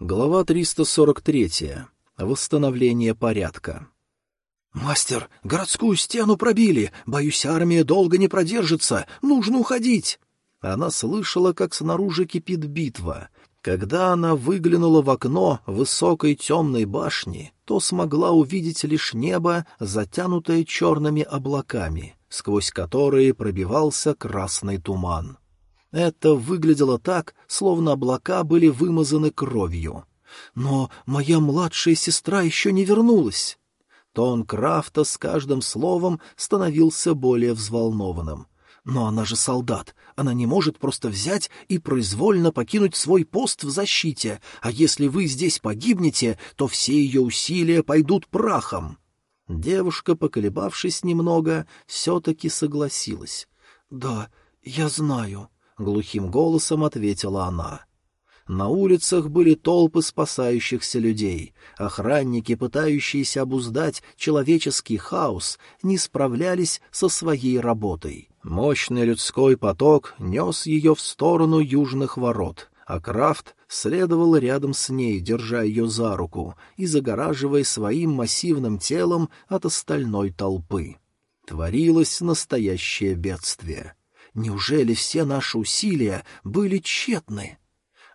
Глава 343. Восстановление порядка. «Мастер, городскую стену пробили! Боюсь, армия долго не продержится! Нужно уходить!» Она слышала, как снаружи кипит битва. Когда она выглянула в окно высокой темной башни, то смогла увидеть лишь небо, затянутое черными облаками, сквозь которые пробивался красный туман. Это выглядело так, словно облака были вымазаны кровью. «Но моя младшая сестра еще не вернулась!» Тон Крафта с каждым словом становился более взволнованным. «Но она же солдат, она не может просто взять и произвольно покинуть свой пост в защите, а если вы здесь погибнете, то все ее усилия пойдут прахом». Девушка, поколебавшись немного, все-таки согласилась. «Да, я знаю», — глухим голосом ответила она. На улицах были толпы спасающихся людей. Охранники, пытающиеся обуздать человеческий хаос, не справлялись со своей работой. Мощный людской поток нес ее в сторону южных ворот, а Крафт следовал рядом с ней, держа ее за руку и загораживая своим массивным телом от остальной толпы. Творилось настоящее бедствие. Неужели все наши усилия были тщетны?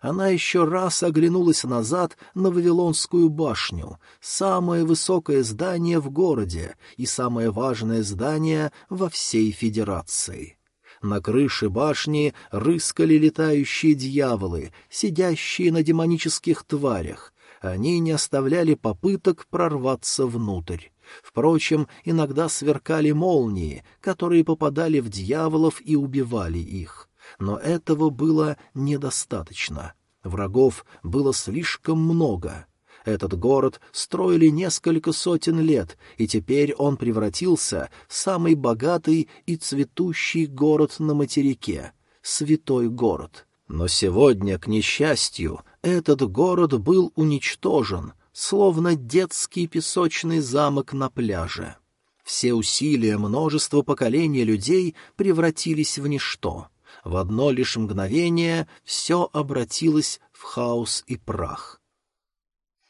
Она еще раз оглянулась назад на Вавилонскую башню, самое высокое здание в городе и самое важное здание во всей Федерации. На крыше башни рыскали летающие дьяволы, сидящие на демонических тварях. Они не оставляли попыток прорваться внутрь. Впрочем, иногда сверкали молнии, которые попадали в дьяволов и убивали их. Но этого было недостаточно. Врагов было слишком много. Этот город строили несколько сотен лет, и теперь он превратился в самый богатый и цветущий город на материке — святой город. Но сегодня, к несчастью, этот город был уничтожен — словно детский песочный замок на пляже. Все усилия множества поколений людей превратились в ничто. В одно лишь мгновение все обратилось в хаос и прах.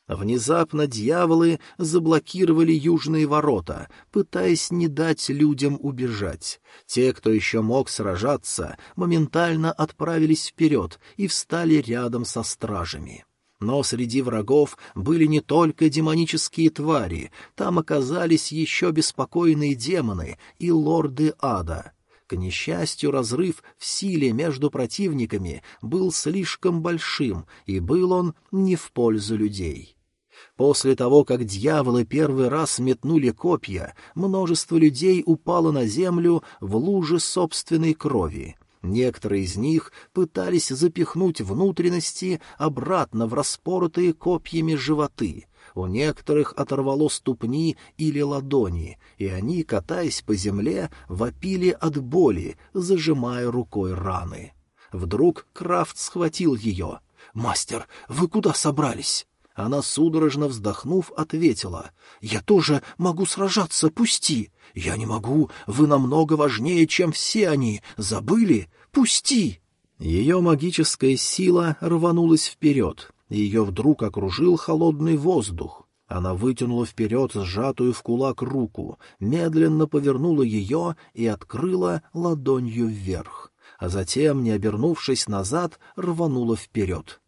Внезапно дьяволы заблокировали южные ворота, пытаясь не дать людям убежать. Те, кто еще мог сражаться, моментально отправились вперед и встали рядом со стражами. Но среди врагов были не только демонические твари, там оказались еще беспокойные демоны и лорды ада. К несчастью, разрыв в силе между противниками был слишком большим, и был он не в пользу людей. После того, как дьяволы первый раз метнули копья, множество людей упало на землю в луже собственной крови. Некоторые из них пытались запихнуть внутренности обратно в распоротые копьями животы. У некоторых оторвало ступни или ладони, и они, катаясь по земле, вопили от боли, зажимая рукой раны. Вдруг Крафт схватил ее. «Мастер, вы куда собрались?» Она, судорожно вздохнув, ответила. «Я тоже могу сражаться, пусти!» «Я не могу, вы намного важнее, чем все они. Забыли? Пусти!» Ее магическая сила рванулась вперед. Ее вдруг окружил холодный воздух. Она вытянула вперед сжатую в кулак руку, медленно повернула ее и открыла ладонью вверх, а затем, не обернувшись назад, рванула вперед.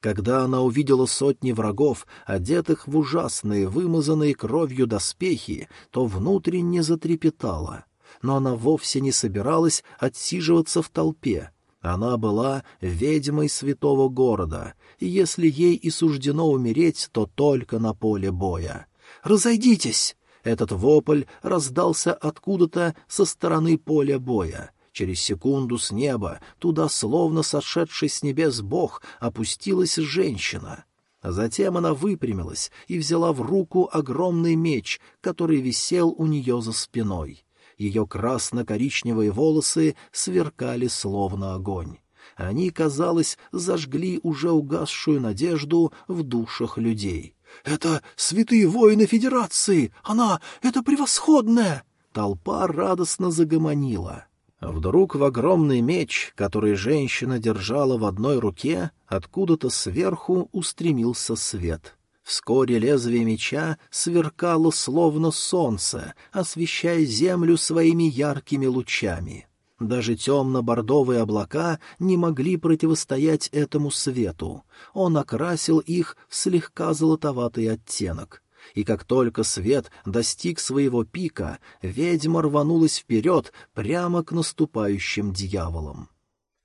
Когда она увидела сотни врагов, одетых в ужасные, вымазанные кровью доспехи, то внутренне затрепетала. Но она вовсе не собиралась отсиживаться в толпе. Она была ведьмой святого города, и если ей и суждено умереть, то только на поле боя. «Разойдитесь!» Этот вопль раздался откуда-то со стороны поля боя. Через секунду с неба, туда, словно сошедший с небес бог, опустилась женщина. А затем она выпрямилась и взяла в руку огромный меч, который висел у нее за спиной. Ее красно-коричневые волосы сверкали словно огонь. Они, казалось, зажгли уже угасшую надежду в душах людей. «Это святые воины Федерации! Она — это превосходная!» Толпа радостно загомонила. Вдруг в огромный меч, который женщина держала в одной руке, откуда-то сверху устремился свет. Вскоре лезвие меча сверкало словно солнце, освещая землю своими яркими лучами. Даже темно-бордовые облака не могли противостоять этому свету. Он окрасил их в слегка золотоватый оттенок. И как только свет достиг своего пика, ведьма рванулась вперед прямо к наступающим дьяволам.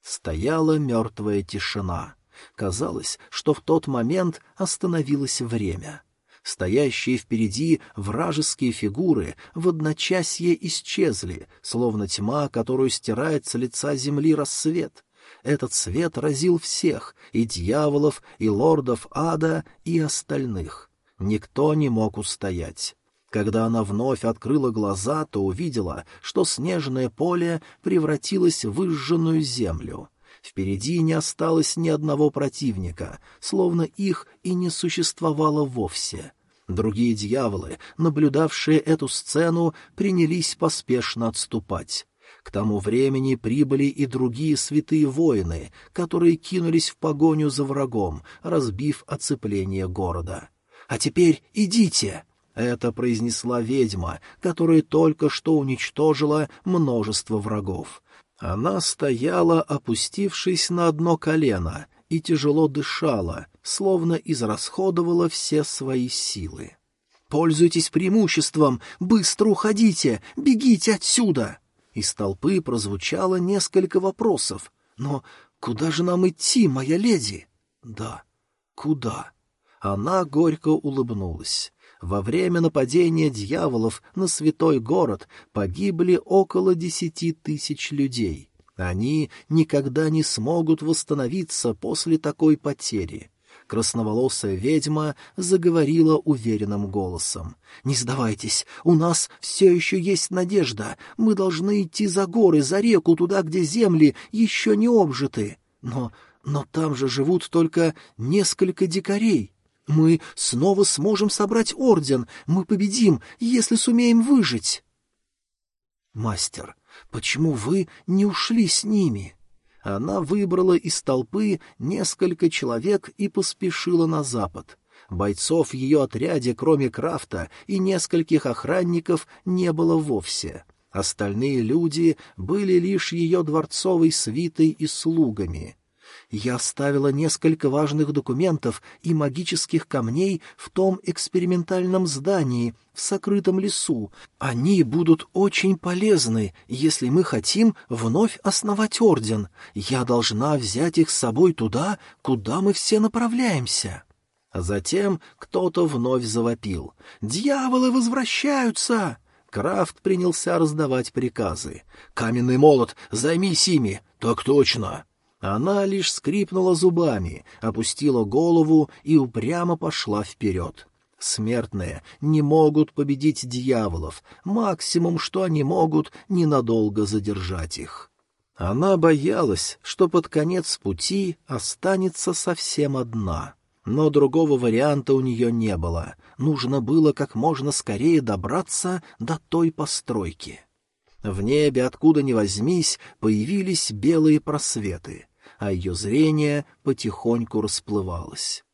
Стояла мертвая тишина. Казалось, что в тот момент остановилось время — Стоящие впереди вражеские фигуры в одночасье исчезли, словно тьма, которую стирает с лица земли рассвет. Этот свет разил всех, и дьяволов, и лордов ада, и остальных. Никто не мог устоять. Когда она вновь открыла глаза, то увидела, что снежное поле превратилось в выжженную землю. Впереди не осталось ни одного противника, словно их и не существовало вовсе. Другие дьяволы, наблюдавшие эту сцену, принялись поспешно отступать. К тому времени прибыли и другие святые воины, которые кинулись в погоню за врагом, разбив оцепление города. «А теперь идите!» — это произнесла ведьма, которая только что уничтожила множество врагов. Она стояла, опустившись на одно колено, и тяжело дышала, словно израсходовала все свои силы. «Пользуйтесь преимуществом! Быстро уходите! Бегите отсюда!» Из толпы прозвучало несколько вопросов. «Но куда же нам идти, моя леди?» «Да, куда?» Она горько улыбнулась. Во время нападения дьяволов на святой город погибли около десяти тысяч людей. Они никогда не смогут восстановиться после такой потери. Красноволосая ведьма заговорила уверенным голосом. «Не сдавайтесь, у нас все еще есть надежда. Мы должны идти за горы, за реку, туда, где земли еще не обжиты. Но, но там же живут только несколько дикарей. Мы снова сможем собрать орден. Мы победим, если сумеем выжить. Мастер, почему вы не ушли с ними? Она выбрала из толпы несколько человек и поспешила на запад. Бойцов в ее отряде, кроме Крафта и нескольких охранников, не было вовсе. Остальные люди были лишь ее дворцовой свитой и слугами. Я оставила несколько важных документов и магических камней в том экспериментальном здании, в сокрытом лесу. Они будут очень полезны, если мы хотим вновь основать орден. Я должна взять их с собой туда, куда мы все направляемся». А затем кто-то вновь завопил. «Дьяволы возвращаются!» Крафт принялся раздавать приказы. «Каменный молот, займись ими!» «Так точно!» Она лишь скрипнула зубами, опустила голову и упрямо пошла вперед. Смертные не могут победить дьяволов, максимум, что они могут, ненадолго задержать их. Она боялась, что под конец пути останется совсем одна. Но другого варианта у нее не было. Нужно было как можно скорее добраться до той постройки. В небе, откуда ни возьмись, появились белые просветы а ее зрение потихоньку расплывалось.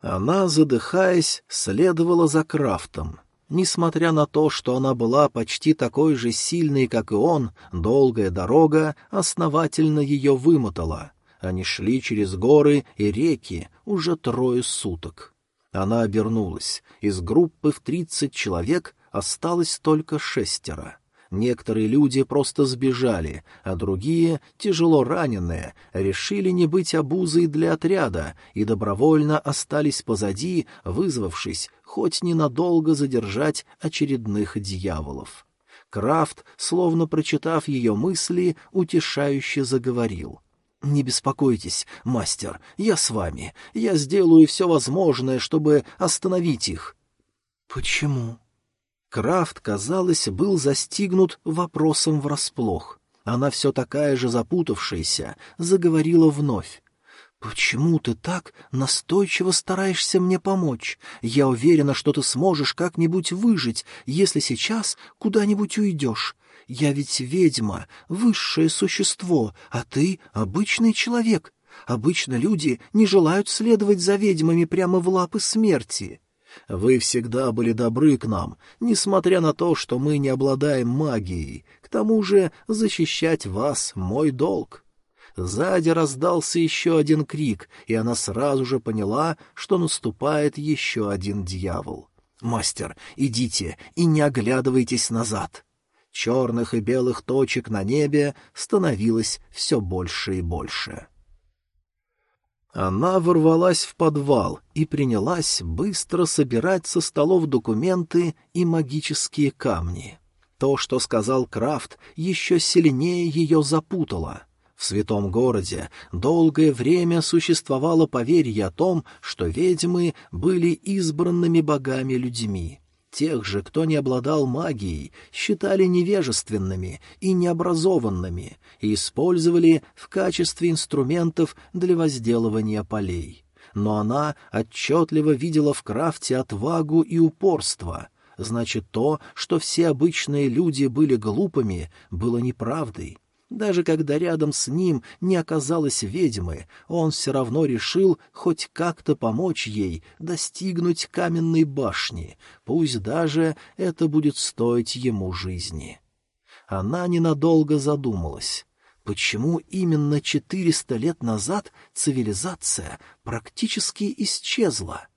Она, задыхаясь, следовала за Крафтом. Несмотря на то, что она была почти такой же сильной, как и он, долгая дорога основательно ее вымотала. Они шли через горы и реки уже трое суток. Она обернулась. Из группы в тридцать человек осталось только шестеро. Некоторые люди просто сбежали, а другие, тяжело раненые, решили не быть обузой для отряда и добровольно остались позади, вызвавшись хоть ненадолго задержать очередных дьяволов. Крафт, словно прочитав ее мысли, утешающе заговорил. «Не беспокойтесь, мастер, я с вами. Я сделаю все возможное, чтобы остановить их». «Почему?» Крафт, казалось, был застигнут вопросом врасплох. Она все такая же запутавшаяся, заговорила вновь. «Почему ты так настойчиво стараешься мне помочь? Я уверена, что ты сможешь как-нибудь выжить, если сейчас куда-нибудь уйдешь. Я ведь ведьма, высшее существо, а ты — обычный человек. Обычно люди не желают следовать за ведьмами прямо в лапы смерти». Вы всегда были добры к нам, несмотря на то, что мы не обладаем магией. К тому же защищать вас — мой долг. Сзади раздался еще один крик, и она сразу же поняла, что наступает еще один дьявол. «Мастер, идите и не оглядывайтесь назад!» Черных и белых точек на небе становилось все больше и больше. Она ворвалась в подвал и принялась быстро собирать со столов документы и магические камни. То, что сказал Крафт, еще сильнее ее запутало — в святом городе долгое время существовало поверье о том, что ведьмы были избранными богами людьми. Тех же, кто не обладал магией, считали невежественными и необразованными и использовали в качестве инструментов для возделывания полей. Но она отчетливо видела в крафте отвагу и упорство. Значит, то, что все обычные люди были глупыми, было неправдой. Даже когда рядом с ним не оказалось ведьмы, он все равно решил хоть как-то помочь ей достигнуть каменной башни, пусть даже это будет стоить ему жизни. Она ненадолго задумалась. Почему именно четыреста лет назад цивилизация практически исчезла?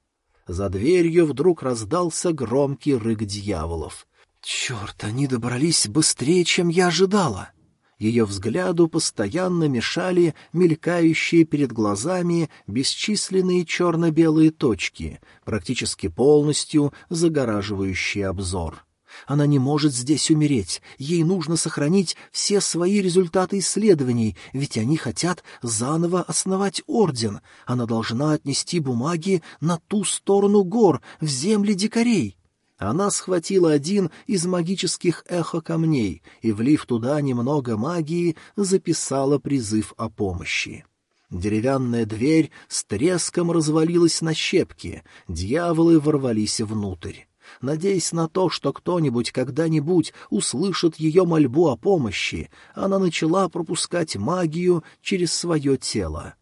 За дверью вдруг раздался громкий рык дьяволов. «Черт, они добрались быстрее, чем я ожидала!» Ее взгляду постоянно мешали мелькающие перед глазами бесчисленные черно-белые точки, практически полностью загораживающие обзор. Она не может здесь умереть, ей нужно сохранить все свои результаты исследований, ведь они хотят заново основать орден. Она должна отнести бумаги на ту сторону гор, в земли дикарей. Она схватила один из магических эхо-камней и, влив туда немного магии, записала призыв о помощи. Деревянная дверь с треском развалилась на щепки, дьяволы ворвались внутрь. Надеясь на то, что кто-нибудь когда-нибудь услышит ее мольбу о помощи, она начала пропускать магию через свое тело.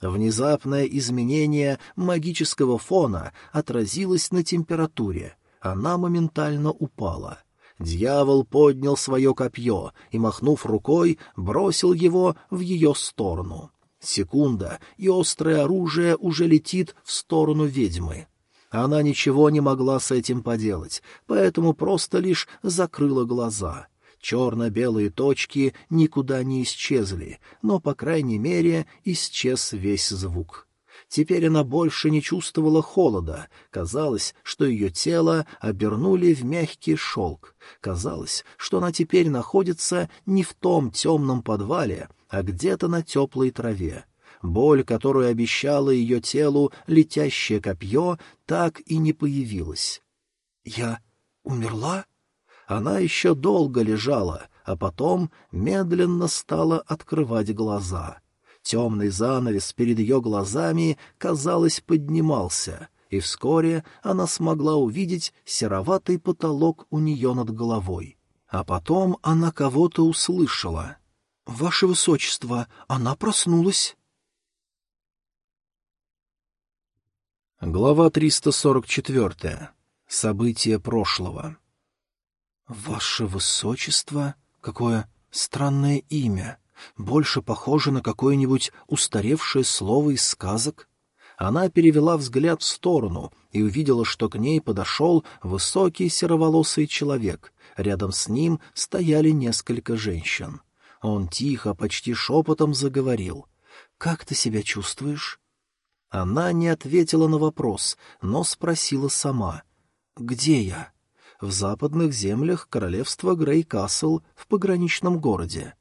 Внезапное изменение магического фона отразилось на температуре — она моментально упала. Дьявол поднял свое копье и, махнув рукой, бросил его в ее сторону. Секунда, и острое оружие уже летит в сторону ведьмы. Она ничего не могла с этим поделать, поэтому просто лишь закрыла глаза. Черно-белые точки никуда не исчезли, но, по крайней мере, исчез весь звук. Теперь она больше не чувствовала холода. Казалось, что ее тело обернули в мягкий шелк. Казалось, что она теперь находится не в том темном подвале, а где-то на теплой траве. Боль, которую обещало ее телу летящее копье, так и не появилась. «Я умерла?» Она еще долго лежала, а потом медленно стала открывать глаза. Темный занавес перед ее глазами, казалось, поднимался, и вскоре она смогла увидеть сероватый потолок у нее над головой. А потом она кого-то услышала. «Ваше Высочество, она проснулась!» Глава 344. События прошлого. «Ваше Высочество? Какое странное имя!» Больше похоже на какое-нибудь устаревшее слово из сказок. Она перевела взгляд в сторону и увидела, что к ней подошел высокий сероволосый человек. Рядом с ним стояли несколько женщин. Он тихо, почти шепотом заговорил. «Как ты себя чувствуешь?» Она не ответила на вопрос, но спросила сама. «Где я?» «В западных землях королевства Грейкасл в пограничном городе».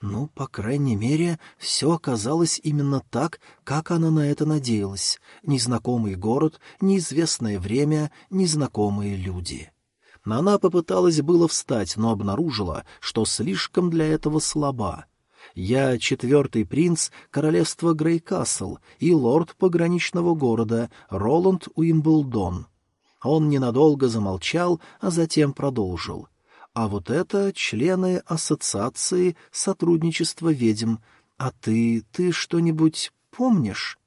Ну, по крайней мере, все оказалось именно так, как она на это надеялась. Незнакомый город, неизвестное время, незнакомые люди. Она попыталась было встать, но обнаружила, что слишком для этого слаба. Я четвертый принц королевства Грейкасл и лорд пограничного города Роланд Уимблдон. Он ненадолго замолчал, а затем продолжил. А вот это члены ассоциации сотрудничества ведьм. А ты, ты что-нибудь помнишь?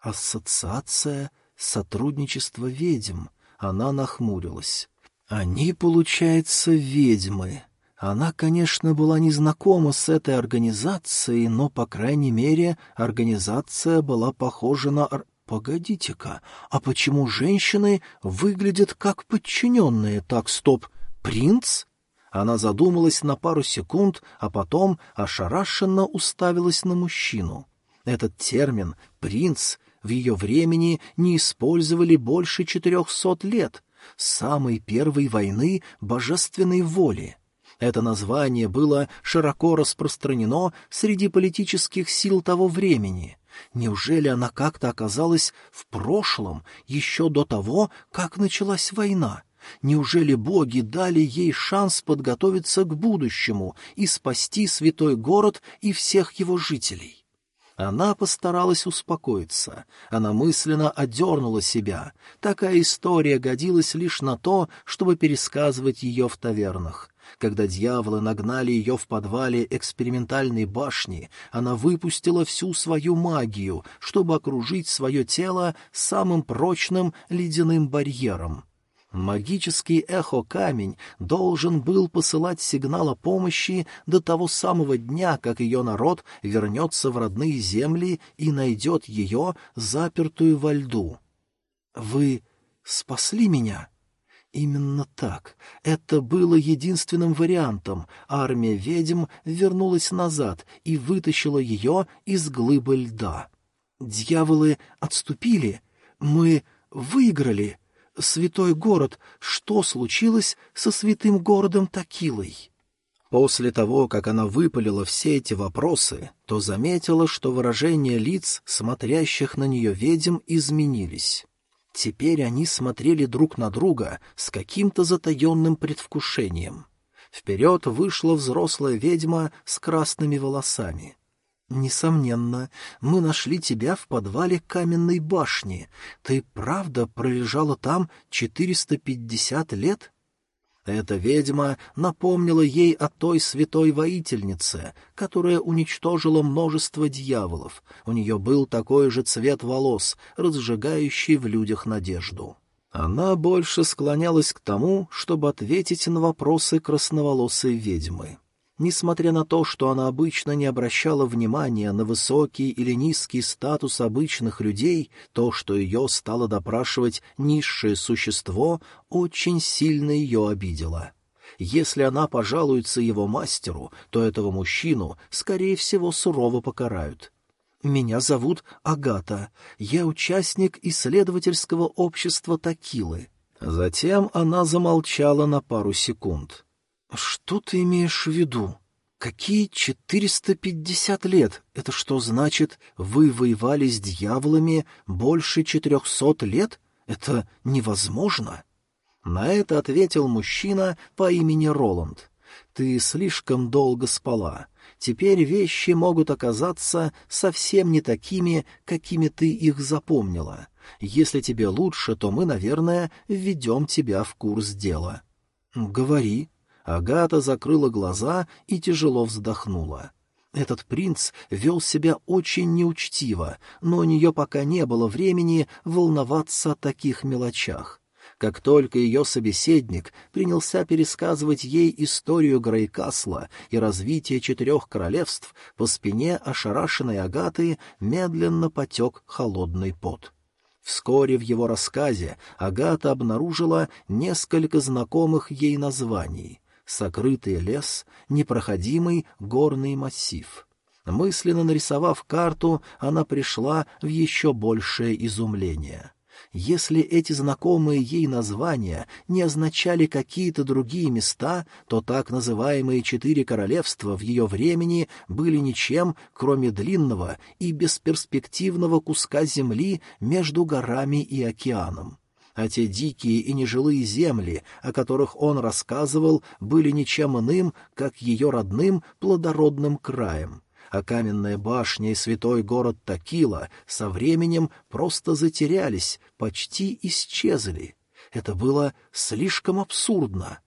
Ассоциация сотрудничества ведьм. Она нахмурилась. Они, получается, ведьмы. Она, конечно, была не знакома с этой организацией, но, по крайней мере, организация была похожа на... Погодите-ка, а почему женщины выглядят как подчиненные? Так, стоп, принц? Она задумалась на пару секунд, а потом ошарашенно уставилась на мужчину. Этот термин «принц» в ее времени не использовали больше четырехсот лет, самой первой войны божественной воли. Это название было широко распространено среди политических сил того времени. Неужели она как-то оказалась в прошлом, еще до того, как началась война? Неужели боги дали ей шанс подготовиться к будущему и спасти святой город и всех его жителей? Она постаралась успокоиться. Она мысленно одернула себя. Такая история годилась лишь на то, чтобы пересказывать ее в тавернах. Когда дьяволы нагнали ее в подвале экспериментальной башни, она выпустила всю свою магию, чтобы окружить свое тело самым прочным ледяным барьером. Магический эхо-камень должен был посылать сигнал о помощи до того самого дня, как ее народ вернется в родные земли и найдет ее, запертую во льду. «Вы спасли меня?» Именно так. Это было единственным вариантом. Армия ведьм вернулась назад и вытащила ее из глыбы льда. Дьяволы отступили. Мы выиграли. Святой город, что случилось со святым городом Такилой? После того, как она выпалила все эти вопросы, то заметила, что выражения лиц, смотрящих на нее ведьм, изменились. Теперь они смотрели друг на друга с каким-то затаенным предвкушением. Вперед вышла взрослая ведьма с красными волосами. «Несомненно, мы нашли тебя в подвале каменной башни. Ты правда пролежала там четыреста пятьдесят лет?» Эта ведьма напомнила ей о той святой воительнице, которая уничтожила множество дьяволов. У нее был такой же цвет волос, разжигающий в людях надежду. Она больше склонялась к тому, чтобы ответить на вопросы красноволосой ведьмы. Несмотря на то, что она обычно не обращала внимания на высокий или низкий статус обычных людей, то, что ее стало допрашивать низшее существо, очень сильно ее обидело. Если она пожалуется его мастеру, то этого мужчину, скорее всего, сурово покарают. «Меня зовут Агата. Я участник исследовательского общества Такилы». Затем она замолчала на пару секунд. «Что ты имеешь в виду? Какие четыреста пятьдесят лет? Это что значит, вы воевали с дьяволами больше четырехсот лет? Это невозможно?» На это ответил мужчина по имени Роланд. «Ты слишком долго спала. Теперь вещи могут оказаться совсем не такими, какими ты их запомнила. Если тебе лучше, то мы, наверное, введем тебя в курс дела». «Говори», Агата закрыла глаза и тяжело вздохнула. Этот принц вел себя очень неучтиво, но у нее пока не было времени волноваться о таких мелочах. Как только ее собеседник принялся пересказывать ей историю Грейкасла и развитие четырех королевств, по спине ошарашенной Агаты медленно потек холодный пот. Вскоре в его рассказе Агата обнаружила несколько знакомых ей названий сокрытый лес, непроходимый горный массив. Мысленно нарисовав карту, она пришла в еще большее изумление. Если эти знакомые ей названия не означали какие-то другие места, то так называемые четыре королевства в ее времени были ничем, кроме длинного и бесперспективного куска земли между горами и океаном а те дикие и нежилые земли, о которых он рассказывал, были ничем иным, как ее родным плодородным краем. а каменная башня и святой город Такила со временем просто затерялись, почти исчезли. Это было слишком абсурдно.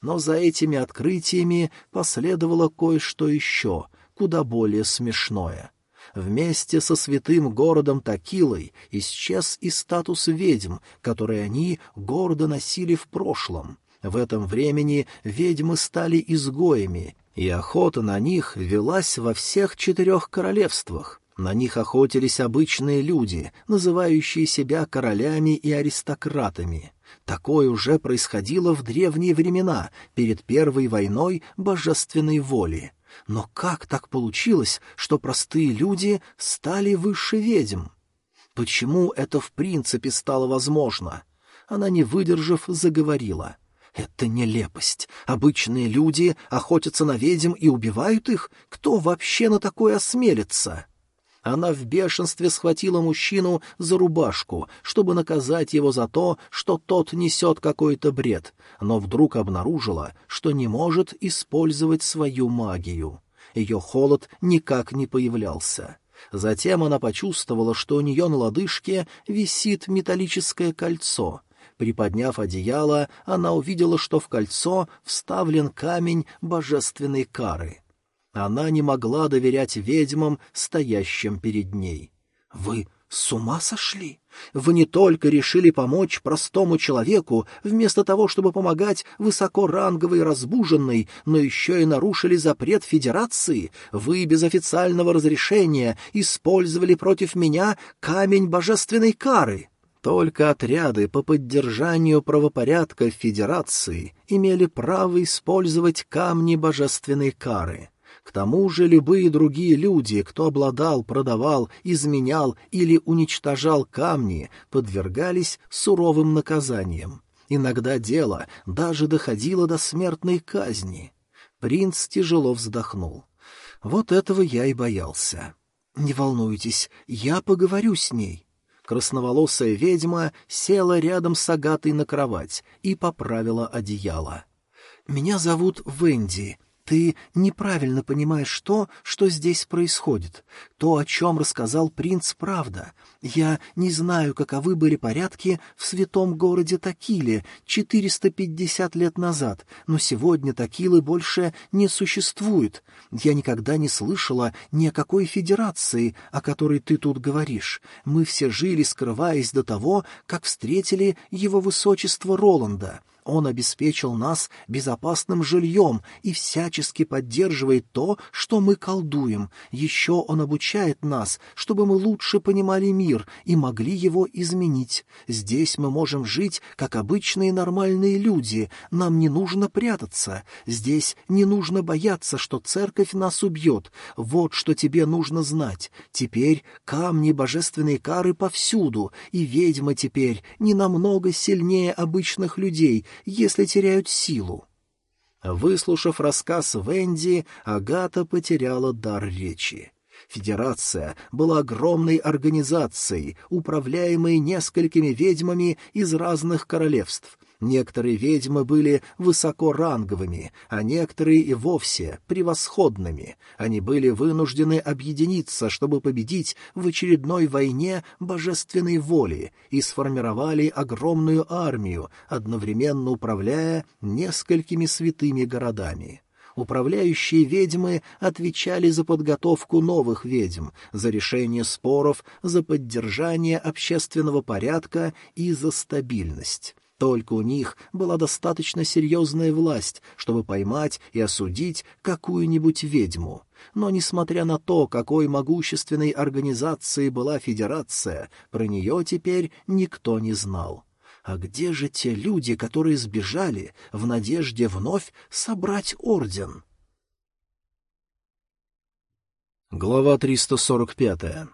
Но за этими открытиями последовало кое-что еще, куда более смешное. Вместе со святым городом Такилой исчез и статус ведьм, который они гордо носили в прошлом. В этом времени ведьмы стали изгоями, и охота на них велась во всех четырех королевствах. На них охотились обычные люди, называющие себя королями и аристократами. Такое уже происходило в древние времена, перед Первой войной божественной воли. Но как так получилось, что простые люди стали выше ведьм? Почему это в принципе стало возможно? Она, не выдержав, заговорила. Это нелепость. Обычные люди охотятся на ведьм и убивают их? Кто вообще на такое осмелится? Она в бешенстве схватила мужчину за рубашку, чтобы наказать его за то, что тот несет какой-то бред, но вдруг обнаружила, что не может использовать свою магию. Ее холод никак не появлялся. Затем она почувствовала, что у нее на лодыжке висит металлическое кольцо. Приподняв одеяло, она увидела, что в кольцо вставлен камень божественной кары — она не могла доверять ведьмам, стоящим перед ней. «Вы с ума сошли? Вы не только решили помочь простому человеку, вместо того, чтобы помогать высокоранговой разбуженной, но еще и нарушили запрет Федерации. Вы без официального разрешения использовали против меня камень божественной кары». Только отряды по поддержанию правопорядка Федерации имели право использовать камни божественной кары. К тому же любые другие люди, кто обладал, продавал, изменял или уничтожал камни, подвергались суровым наказаниям. Иногда дело даже доходило до смертной казни. Принц тяжело вздохнул. Вот этого я и боялся. «Не волнуйтесь, я поговорю с ней». Красноволосая ведьма села рядом с Агатой на кровать и поправила одеяло. «Меня зовут Венди, ты неправильно понимаешь то, что здесь происходит. То, о чем рассказал принц, правда. Я не знаю, каковы были порядки в святом городе Такиле 450 лет назад, но сегодня Такилы больше не существует. Я никогда не слышала ни о какой федерации, о которой ты тут говоришь. Мы все жили, скрываясь до того, как встретили его высочество Роланда». Он обеспечил нас безопасным жильем и всячески поддерживает то, что мы колдуем. Еще он обучает нас, чтобы мы лучше понимали мир и могли его изменить. Здесь мы можем жить, как обычные нормальные люди. Нам не нужно прятаться. Здесь не нужно бояться, что церковь нас убьет. Вот что тебе нужно знать. Теперь камни божественной кары повсюду, и ведьмы теперь не намного сильнее обычных людей, если теряют силу. Выслушав рассказ Венди, Агата потеряла дар речи. Федерация была огромной организацией, управляемой несколькими ведьмами из разных королевств, Некоторые ведьмы были высокоранговыми, а некоторые и вовсе превосходными. Они были вынуждены объединиться, чтобы победить в очередной войне божественной воли, и сформировали огромную армию, одновременно управляя несколькими святыми городами. Управляющие ведьмы отвечали за подготовку новых ведьм, за решение споров, за поддержание общественного порядка и за стабильность. Только у них была достаточно серьезная власть, чтобы поймать и осудить какую-нибудь ведьму. Но, несмотря на то, какой могущественной организацией была Федерация, про нее теперь никто не знал. А где же те люди, которые сбежали в надежде вновь собрать орден? Глава 345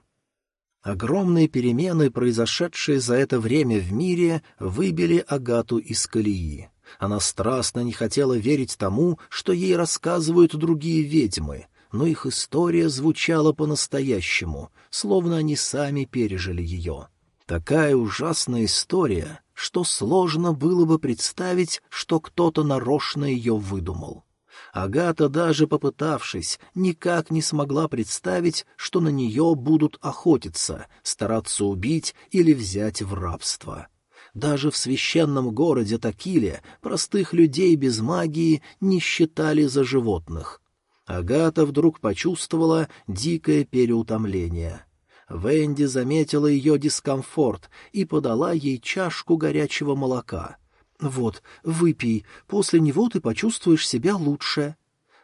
Огромные перемены, произошедшие за это время в мире, выбили Агату из колеи. Она страстно не хотела верить тому, что ей рассказывают другие ведьмы, но их история звучала по-настоящему, словно они сами пережили ее. Такая ужасная история, что сложно было бы представить, что кто-то нарочно ее выдумал. Агата, даже попытавшись, никак не смогла представить, что на нее будут охотиться, стараться убить или взять в рабство. Даже в священном городе Такиле простых людей без магии не считали за животных. Агата вдруг почувствовала дикое переутомление. Венди заметила ее дискомфорт и подала ей чашку горячего молока. «Вот, выпей, после него ты почувствуешь себя лучше».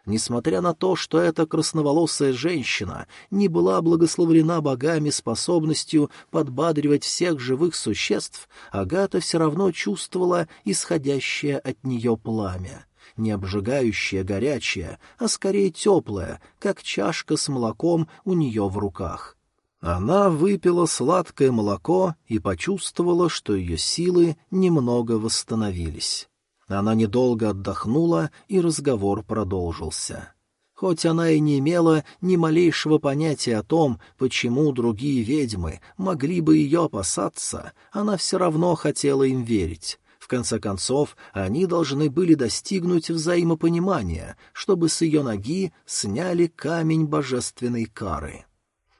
Несмотря на то, что эта красноволосая женщина не была благословлена богами способностью подбадривать всех живых существ, Агата все равно чувствовала исходящее от нее пламя. Не обжигающее горячее, а скорее теплое, как чашка с молоком у нее в руках. Она выпила сладкое молоко и почувствовала, что ее силы немного восстановились. Она недолго отдохнула, и разговор продолжился. Хоть она и не имела ни малейшего понятия о том, почему другие ведьмы могли бы ее опасаться, она все равно хотела им верить. В конце концов, они должны были достигнуть взаимопонимания, чтобы с ее ноги сняли камень божественной кары.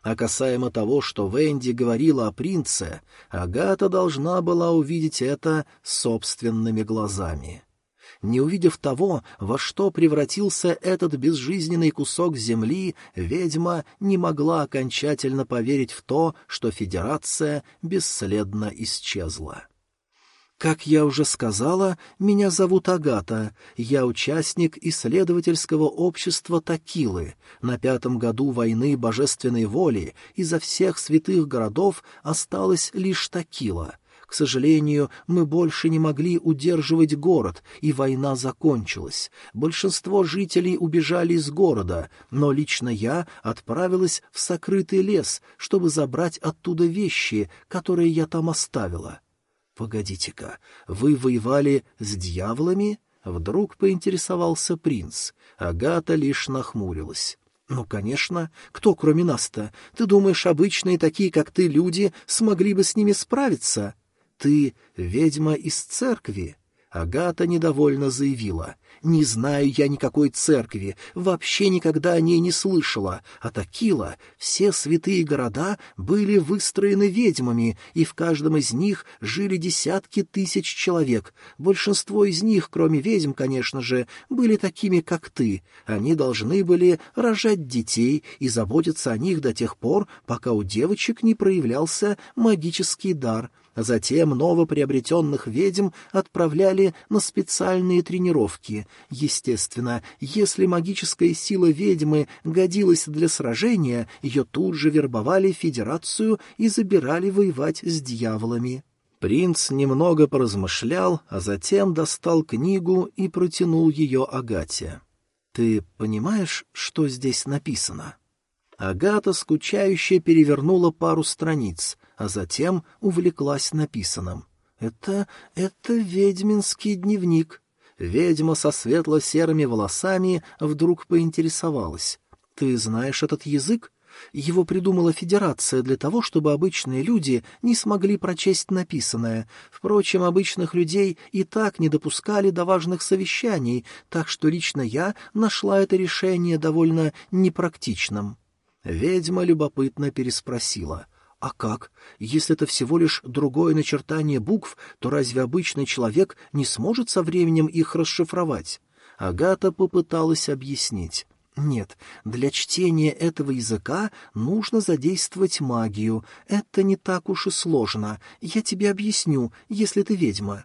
А касаемо того, что Венди говорила о принце, Агата должна была увидеть это собственными глазами. Не увидев того, во что превратился этот безжизненный кусок земли, ведьма не могла окончательно поверить в то, что Федерация бесследно исчезла. Как я уже сказала, меня зовут Агата. Я участник исследовательского общества Такилы. На пятом году войны божественной воли изо всех святых городов осталась лишь Такила. К сожалению, мы больше не могли удерживать город, и война закончилась. Большинство жителей убежали из города, но лично я отправилась в сокрытый лес, чтобы забрать оттуда вещи, которые я там оставила. — «Погодите-ка, вы воевали с дьяволами?» Вдруг поинтересовался принц. Агата лишь нахмурилась. «Ну, конечно. Кто, кроме нас-то? Ты думаешь, обычные такие, как ты, люди смогли бы с ними справиться? Ты ведьма из церкви?» Агата недовольно заявила. «Не знаю я никакой церкви, вообще никогда о ней не слышала. А Такила, все святые города были выстроены ведьмами, и в каждом из них жили десятки тысяч человек. Большинство из них, кроме ведьм, конечно же, были такими, как ты. Они должны были рожать детей и заботиться о них до тех пор, пока у девочек не проявлялся магический дар». Затем новоприобретенных ведьм отправляли на специальные тренировки. Естественно, если магическая сила ведьмы годилась для сражения, ее тут же вербовали в Федерацию и забирали воевать с дьяволами. Принц немного поразмышлял, а затем достал книгу и протянул ее Агате. «Ты понимаешь, что здесь написано?» Агата скучающе перевернула пару страниц а затем увлеклась написанным. «Это... это ведьминский дневник». Ведьма со светло-серыми волосами вдруг поинтересовалась. «Ты знаешь этот язык?» Его придумала Федерация для того, чтобы обычные люди не смогли прочесть написанное. Впрочем, обычных людей и так не допускали до важных совещаний, так что лично я нашла это решение довольно непрактичным. Ведьма любопытно переспросила. А как? Если это всего лишь другое начертание букв, то разве обычный человек не сможет со временем их расшифровать? Агата попыталась объяснить. Нет, для чтения этого языка нужно задействовать магию. Это не так уж и сложно. Я тебе объясню, если ты ведьма.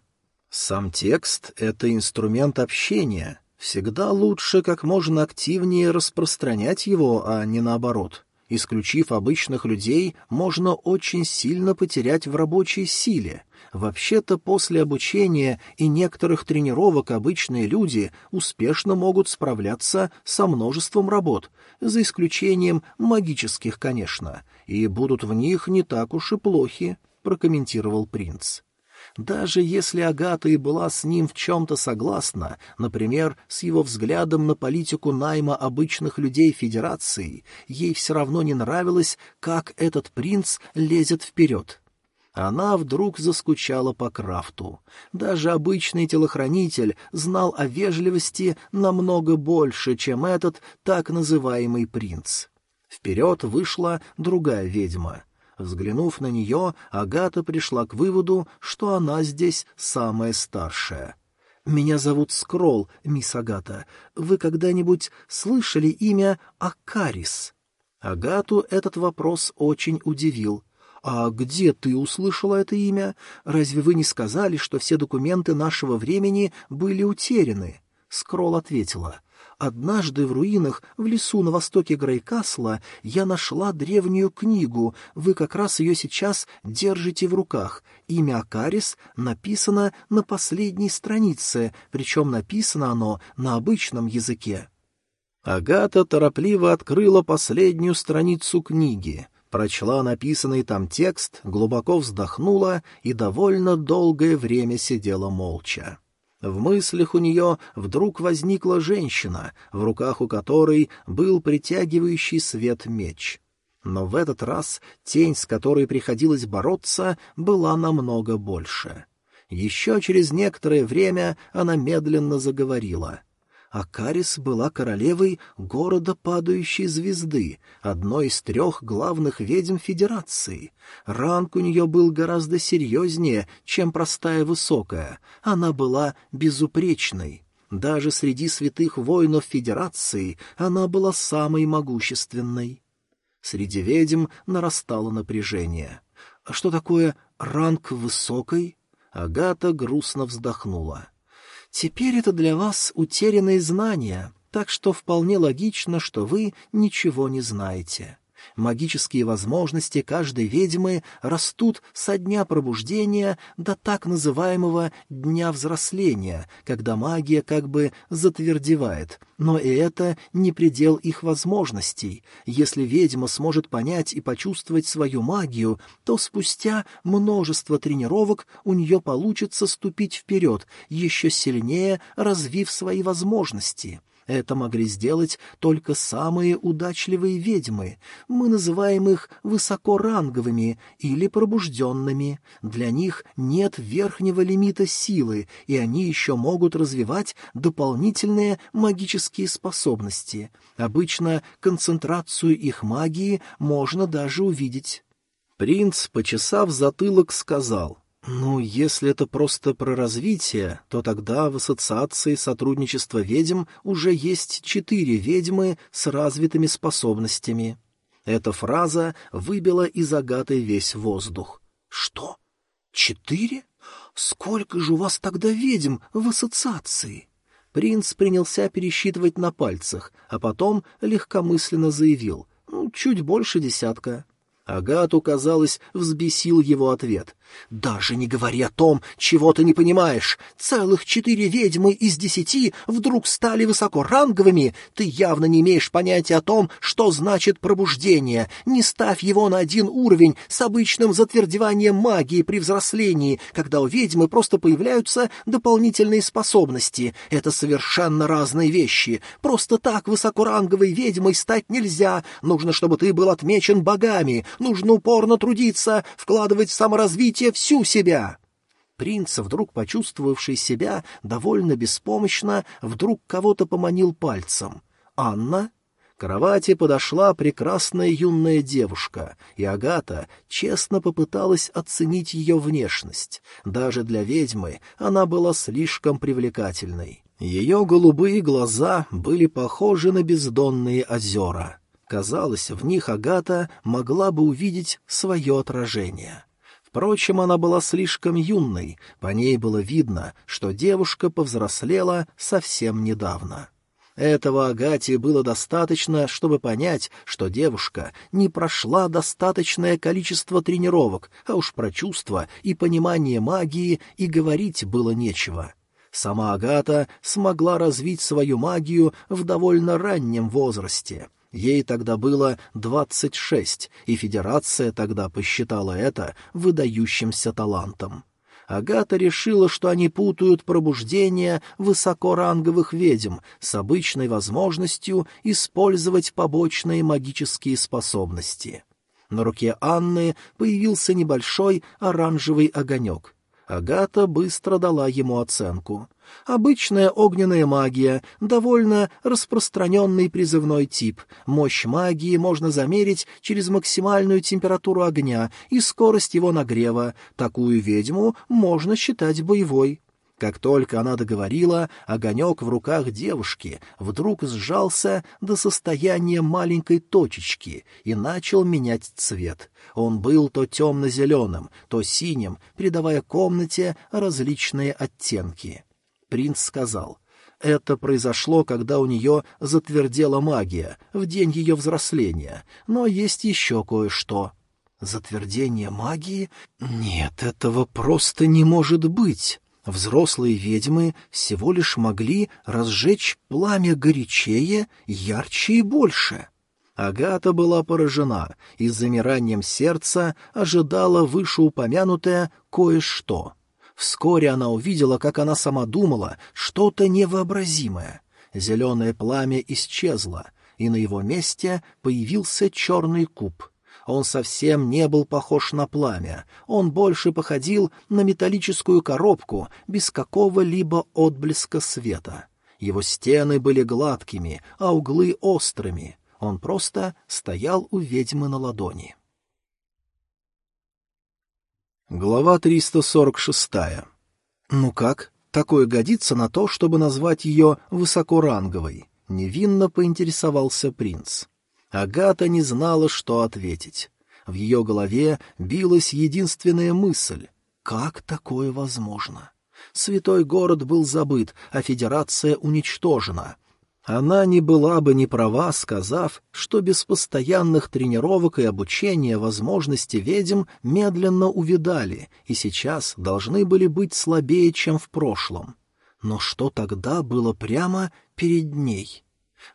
Сам текст — это инструмент общения. Всегда лучше как можно активнее распространять его, а не наоборот. Исключив обычных людей, можно очень сильно потерять в рабочей силе. Вообще-то после обучения и некоторых тренировок обычные люди успешно могут справляться со множеством работ, за исключением магических, конечно, и будут в них не так уж и плохи, прокомментировал принц. Даже если Агата и была с ним в чем-то согласна, например, с его взглядом на политику найма обычных людей Федерации, ей все равно не нравилось, как этот принц лезет вперед. Она вдруг заскучала по крафту. Даже обычный телохранитель знал о вежливости намного больше, чем этот так называемый принц. Вперед вышла другая ведьма. Взглянув на нее, Агата пришла к выводу, что она здесь самая старшая. «Меня зовут Скролл, мисс Агата. Вы когда-нибудь слышали имя Акарис?» Агату этот вопрос очень удивил. «А где ты услышала это имя? Разве вы не сказали, что все документы нашего времени были утеряны?» Скролл ответила. «Однажды в руинах в лесу на востоке Грейкасла я нашла древнюю книгу. Вы как раз ее сейчас держите в руках. Имя Акарис написано на последней странице, причем написано оно на обычном языке». Агата торопливо открыла последнюю страницу книги прочла написанный там текст, глубоко вздохнула и довольно долгое время сидела молча. В мыслях у нее вдруг возникла женщина, в руках у которой был притягивающий свет меч. Но в этот раз тень, с которой приходилось бороться, была намного больше. Еще через некоторое время она медленно заговорила — Акарис была королевой города падающей звезды, одной из трех главных ведьм Федерации. Ранг у нее был гораздо серьезнее, чем простая высокая. Она была безупречной. Даже среди святых воинов Федерации она была самой могущественной. Среди ведьм нарастало напряжение. А что такое ранг высокой? Агата грустно вздохнула. Теперь это для вас утерянные знания, так что вполне логично, что вы ничего не знаете. Магические возможности каждой ведьмы растут со дня пробуждения до так называемого «дня взросления», когда магия как бы затвердевает. Но и это не предел их возможностей. Если ведьма сможет понять и почувствовать свою магию, то спустя множество тренировок у нее получится ступить вперед, еще сильнее развив свои возможности. Это могли сделать только самые удачливые ведьмы. Мы называем их высокоранговыми или пробужденными. Для них нет верхнего лимита силы, и они еще могут развивать дополнительные магические способности. Обычно концентрацию их магии можно даже увидеть. Принц, почесав затылок, сказал, ну, если это просто про развитие, то тогда в Ассоциации сотрудничества ведьм уже есть четыре ведьмы с развитыми способностями. Эта фраза выбила из Агаты весь воздух. «Что? Четыре? Сколько же у вас тогда ведьм в Ассоциации?» Принц принялся пересчитывать на пальцах, а потом легкомысленно заявил. «Ну, «Чуть больше десятка». Агату, казалось, взбесил его ответ. «Даже не говори о том, чего ты не понимаешь. Целых четыре ведьмы из десяти вдруг стали высокоранговыми. Ты явно не имеешь понятия о том, что значит пробуждение. Не ставь его на один уровень с обычным затвердеванием магии при взрослении, когда у ведьмы просто появляются дополнительные способности. Это совершенно разные вещи. Просто так высокоранговой ведьмой стать нельзя. Нужно, чтобы ты был отмечен богами. Нужно упорно трудиться, вкладывать в саморазвитие всю себя!» Принц, вдруг почувствовавший себя довольно беспомощно, вдруг кого-то поманил пальцем. «Анна?» К кровати подошла прекрасная юная девушка, и Агата честно попыталась оценить ее внешность. Даже для ведьмы она была слишком привлекательной. Ее голубые глаза были похожи на бездонные озера. Казалось, в них Агата могла бы увидеть свое отражение. Впрочем, она была слишком юной, по ней было видно, что девушка повзрослела совсем недавно. Этого Агате было достаточно, чтобы понять, что девушка не прошла достаточное количество тренировок, а уж про чувства и понимание магии и говорить было нечего. Сама Агата смогла развить свою магию в довольно раннем возрасте — Ей тогда было двадцать шесть, и Федерация тогда посчитала это выдающимся талантом. Агата решила, что они путают пробуждение высокоранговых ведьм с обычной возможностью использовать побочные магические способности. На руке Анны появился небольшой оранжевый огонек. Агата быстро дала ему оценку. Обычная огненная магия, довольно распространенный призывной тип. Мощь магии можно замерить через максимальную температуру огня и скорость его нагрева. Такую ведьму можно считать боевой. Как только она договорила, огонек в руках девушки вдруг сжался до состояния маленькой точечки и начал менять цвет. Он был то темно-зеленым, то синим, придавая комнате различные оттенки. Принц сказал, это произошло, когда у нее затвердела магия, в день ее взросления, но есть еще кое-что. Затвердение магии? Нет, этого просто не может быть. Взрослые ведьмы всего лишь могли разжечь пламя горячее, ярче и больше. Агата была поражена и с замиранием сердца ожидала вышеупомянутое кое-что. Вскоре она увидела, как она сама думала, что-то невообразимое. Зеленое пламя исчезло, и на его месте появился черный куб. Он совсем не был похож на пламя, он больше походил на металлическую коробку без какого-либо отблеска света. Его стены были гладкими, а углы — острыми. Он просто стоял у ведьмы на ладони. Глава 346. «Ну как, такое годится на то, чтобы назвать ее высокоранговой?» — невинно поинтересовался принц. Агата не знала, что ответить. В ее голове билась единственная мысль — как такое возможно? Святой город был забыт, а Федерация уничтожена. Она не была бы не права, сказав, что без постоянных тренировок и обучения возможности ведьм медленно увидали и сейчас должны были быть слабее, чем в прошлом. Но что тогда было прямо перед ней?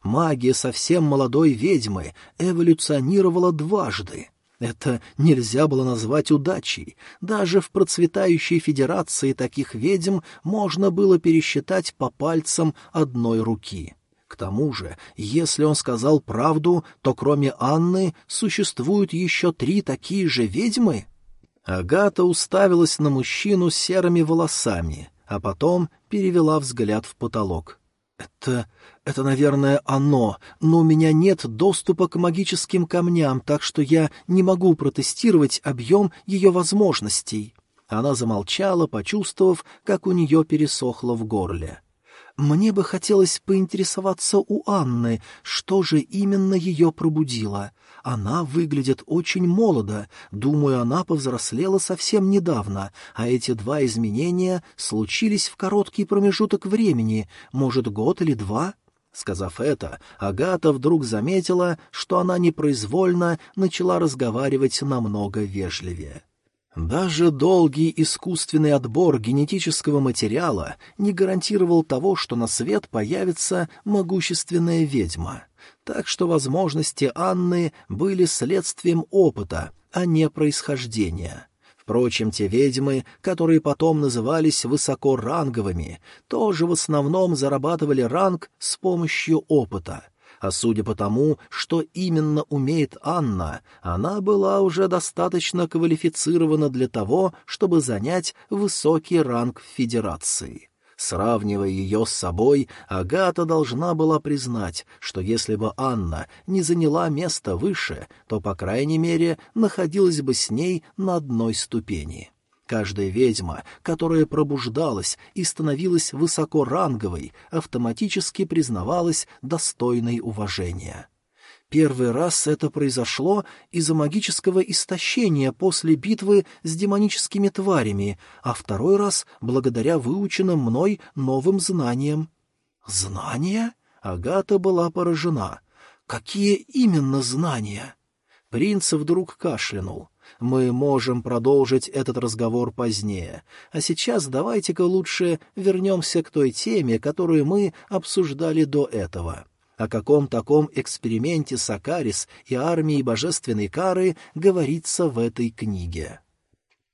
Магия совсем молодой ведьмы эволюционировала дважды. Это нельзя было назвать удачей. Даже в процветающей федерации таких ведьм можно было пересчитать по пальцам одной руки. К тому же, если он сказал правду, то кроме Анны существуют еще три такие же ведьмы? Агата уставилась на мужчину серыми волосами, а потом перевела взгляд в потолок. «Это... это, наверное, оно, но у меня нет доступа к магическим камням, так что я не могу протестировать объем ее возможностей». Она замолчала, почувствовав, как у нее пересохло в горле. «Мне бы хотелось поинтересоваться у Анны, что же именно ее пробудило. Она выглядит очень молодо, думаю, она повзрослела совсем недавно, а эти два изменения случились в короткий промежуток времени, может, год или два?» Сказав это, Агата вдруг заметила, что она непроизвольно начала разговаривать намного вежливее. Даже долгий искусственный отбор генетического материала не гарантировал того, что на свет появится могущественная ведьма. Так что возможности Анны были следствием опыта, а не происхождения. Впрочем, те ведьмы, которые потом назывались высокоранговыми, тоже в основном зарабатывали ранг с помощью опыта — а судя по тому, что именно умеет Анна, она была уже достаточно квалифицирована для того, чтобы занять высокий ранг в Федерации. Сравнивая ее с собой, Агата должна была признать, что если бы Анна не заняла место выше, то, по крайней мере, находилась бы с ней на одной ступени. Каждая ведьма, которая пробуждалась и становилась высокоранговой, автоматически признавалась достойной уважения. Первый раз это произошло из-за магического истощения после битвы с демоническими тварями, а второй раз — благодаря выученным мной новым знаниям. «Знания?» — Агата была поражена. «Какие именно знания?» Принц вдруг кашлянул. Мы можем продолжить этот разговор позднее, а сейчас давайте-ка лучше вернемся к той теме, которую мы обсуждали до этого. О каком таком эксперименте Сакарис и армии божественной кары говорится в этой книге.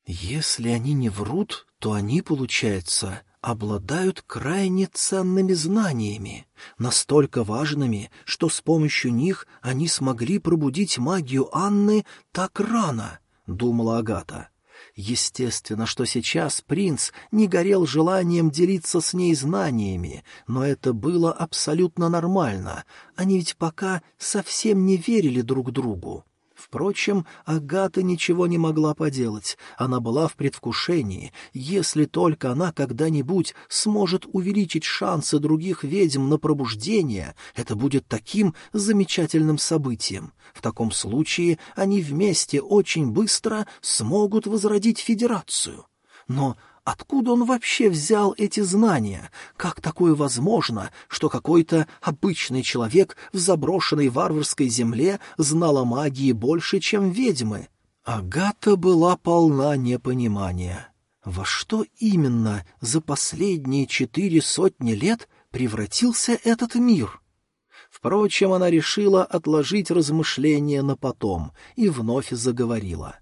Если они не врут, то они, получается, обладают крайне ценными знаниями, настолько важными, что с помощью них они смогли пробудить магию Анны так рано, — думала Агата. Естественно, что сейчас принц не горел желанием делиться с ней знаниями, но это было абсолютно нормально, они ведь пока совсем не верили друг другу. Впрочем, Агата ничего не могла поделать. Она была в предвкушении. Если только она когда-нибудь сможет увеличить шансы других ведьм на пробуждение, это будет таким замечательным событием. В таком случае они вместе очень быстро смогут возродить Федерацию. Но Откуда он вообще взял эти знания? Как такое возможно, что какой-то обычный человек в заброшенной варварской земле знал о магии больше, чем ведьмы? Агата была полна непонимания. Во что именно за последние четыре сотни лет превратился этот мир? Впрочем, она решила отложить размышления на потом и вновь заговорила.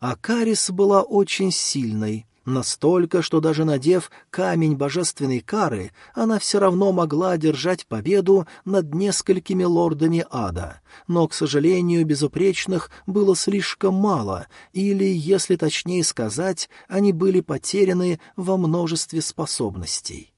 Акарис была очень сильной, Настолько, что даже надев камень божественной кары, она все равно могла одержать победу над несколькими лордами ада. Но, к сожалению, безупречных было слишком мало, или, если точнее сказать, они были потеряны во множестве способностей.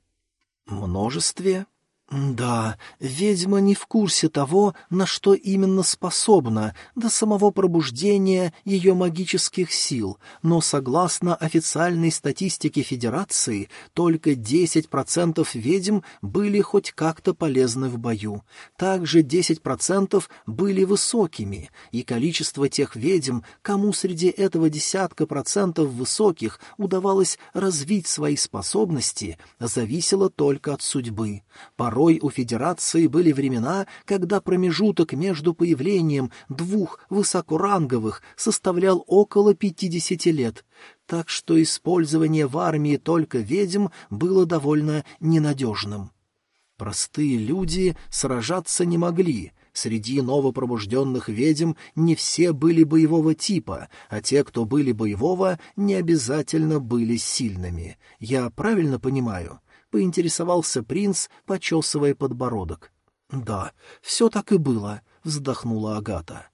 Множестве? Да, ведьма не в курсе того, на что именно способна, до самого пробуждения ее магических сил, но согласно официальной статистике Федерации, только 10% ведьм были хоть как-то полезны в бою. Также 10% были высокими, и количество тех ведьм, кому среди этого десятка процентов высоких удавалось развить свои способности, зависело только от судьбы. Порой Порой у Федерации были времена, когда промежуток между появлением двух высокоранговых составлял около пятидесяти лет, так что использование в армии только ведьм было довольно ненадежным. Простые люди сражаться не могли, Среди новопробужденных ведьм не все были боевого типа, а те, кто были боевого, не обязательно были сильными. Я правильно понимаю? — поинтересовался принц, почесывая подбородок. — Да, все так и было, — вздохнула Агата.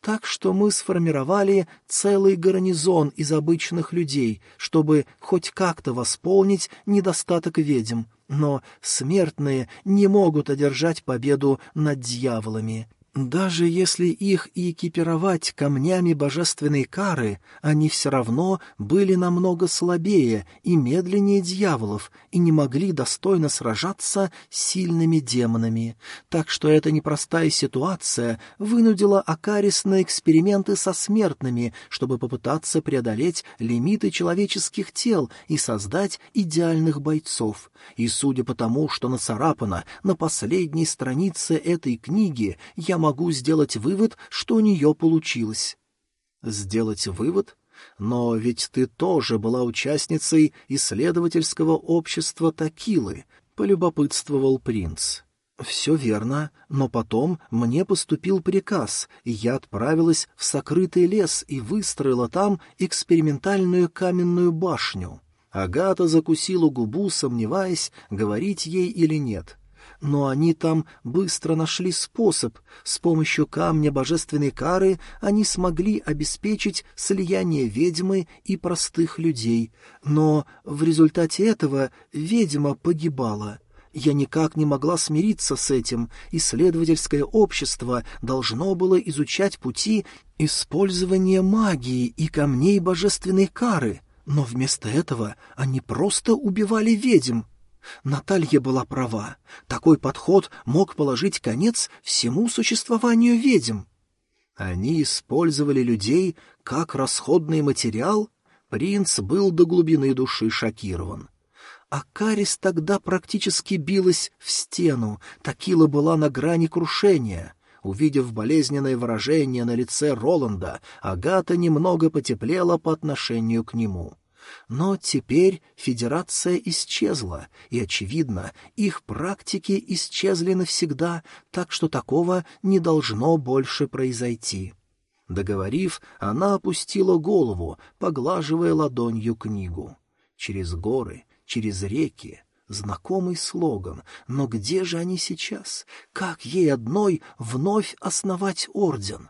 Так что мы сформировали целый гарнизон из обычных людей, чтобы хоть как-то восполнить недостаток ведьм, но смертные не могут одержать победу над дьяволами. Даже если их и экипировать камнями божественной кары, они все равно были намного слабее и медленнее дьяволов и не могли достойно сражаться с сильными демонами. Так что эта непростая ситуация вынудила Акарис на эксперименты со смертными, чтобы попытаться преодолеть лимиты человеческих тел и создать идеальных бойцов. И судя по тому, что нацарапано на последней странице этой книги, я могу сделать вывод, что у нее получилось. Сделать вывод? Но ведь ты тоже была участницей исследовательского общества Такилы, полюбопытствовал принц. «Все верно, но потом мне поступил приказ, и я отправилась в сокрытый лес и выстроила там экспериментальную каменную башню». Агата закусила губу, сомневаясь, говорить ей или нет но они там быстро нашли способ. С помощью камня божественной кары они смогли обеспечить слияние ведьмы и простых людей. Но в результате этого ведьма погибала. Я никак не могла смириться с этим. Исследовательское общество должно было изучать пути использования магии и камней божественной кары. Но вместо этого они просто убивали ведьм. Наталья была права. Такой подход мог положить конец всему существованию ведьм. Они использовали людей как расходный материал? Принц был до глубины души шокирован. А Карис тогда практически билась в стену, Такила была на грани крушения. Увидев болезненное выражение на лице Роланда, Агата немного потеплела по отношению к нему. Но теперь федерация исчезла, и, очевидно, их практики исчезли навсегда, так что такого не должно больше произойти. Договорив, она опустила голову, поглаживая ладонью книгу. Через горы, через реки. Знакомый слоган, но где же они сейчас? Как ей одной вновь основать орден?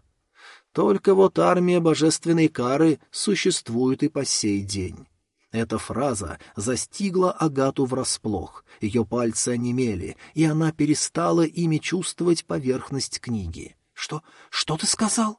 Только вот армия божественной кары существует и по сей день. Эта фраза застигла Агату врасплох, ее пальцы онемели, и она перестала ими чувствовать поверхность книги. «Что? Что ты сказал?»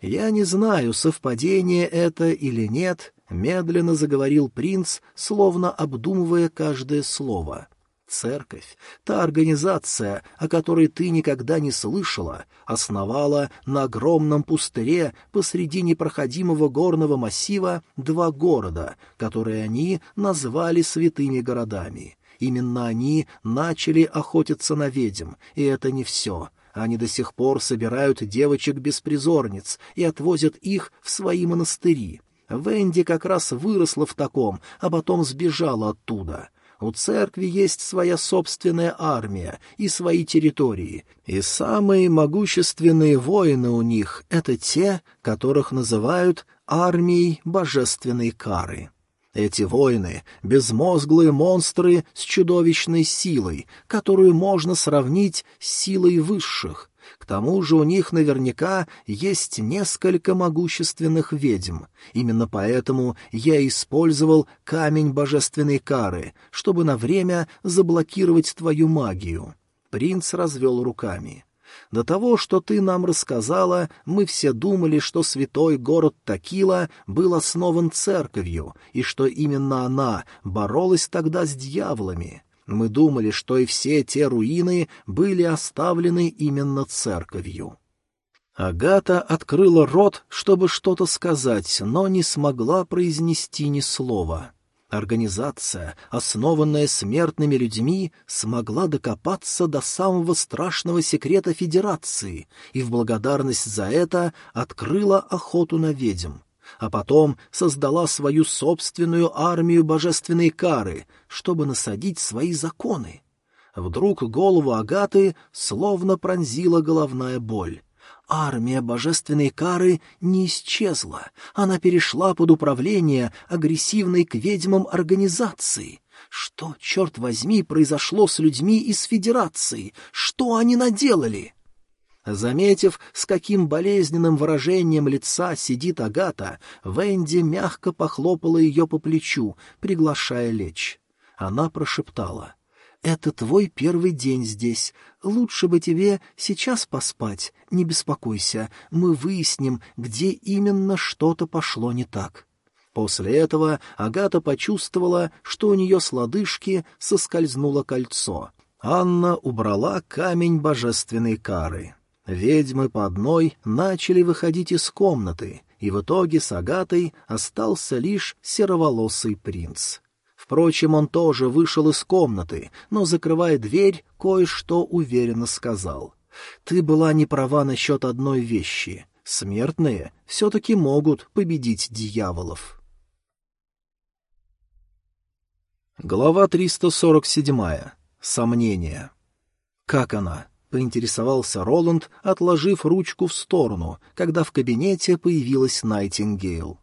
«Я не знаю, совпадение это или нет», — медленно заговорил принц, словно обдумывая каждое слово. Церковь, та организация, о которой ты никогда не слышала, основала на огромном пустыре посреди непроходимого горного массива два города, которые они назвали святыми городами. Именно они начали охотиться на ведьм, и это не все. Они до сих пор собирают девочек-беспризорниц и отвозят их в свои монастыри. Венди как раз выросла в таком, а потом сбежала оттуда. У церкви есть своя собственная армия и свои территории, и самые могущественные воины у них — это те, которых называют армией божественной кары. Эти воины — безмозглые монстры с чудовищной силой, которую можно сравнить с силой высших, к тому же у них наверняка есть несколько могущественных ведьм. Именно поэтому я использовал камень божественной кары, чтобы на время заблокировать твою магию. Принц развел руками. До того, что ты нам рассказала, мы все думали, что святой город Такила был основан церковью, и что именно она боролась тогда с дьяволами. Мы думали, что и все те руины были оставлены именно церковью. Агата открыла рот, чтобы что-то сказать, но не смогла произнести ни слова. Организация, основанная смертными людьми, смогла докопаться до самого страшного секрета Федерации и в благодарность за это открыла охоту на ведьм а потом создала свою собственную армию божественной кары, чтобы насадить свои законы. Вдруг голову Агаты словно пронзила головная боль. Армия божественной кары не исчезла, она перешла под управление агрессивной к ведьмам организации. Что, черт возьми, произошло с людьми из Федерации? Что они наделали? Заметив, с каким болезненным выражением лица сидит Агата, Венди мягко похлопала ее по плечу, приглашая лечь. Она прошептала. «Это твой первый день здесь. Лучше бы тебе сейчас поспать. Не беспокойся, мы выясним, где именно что-то пошло не так». После этого Агата почувствовала, что у нее с лодыжки соскользнуло кольцо. Анна убрала камень божественной кары. Ведьмы по одной начали выходить из комнаты, и в итоге с Агатой остался лишь сероволосый принц. Впрочем, он тоже вышел из комнаты, но, закрывая дверь, кое-что уверенно сказал. «Ты была не права насчет одной вещи. Смертные все-таки могут победить дьяволов». Глава 347. Сомнения. Как она? Поинтересовался Роланд, отложив ручку в сторону, когда в кабинете появилась Найтингейл.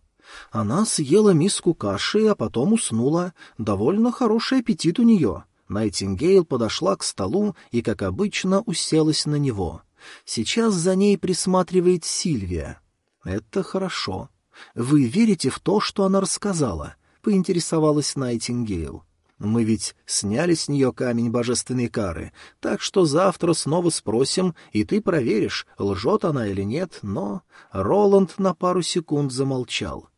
Она съела миску каши, а потом уснула. Довольно хороший аппетит у нее. Найтингейл подошла к столу и, как обычно, уселась на него. Сейчас за ней присматривает Сильвия. Это хорошо. Вы верите в то, что она рассказала? Поинтересовалась Найтингейл. Мы ведь сняли с нее камень божественной кары, так что завтра снова спросим, и ты проверишь, лжет она или нет, но...» Роланд на пару секунд замолчал.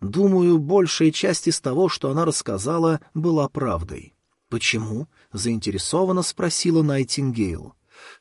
«Думаю, большая часть из того, что она рассказала, была правдой». «Почему?» — заинтересованно спросила Найтингейл.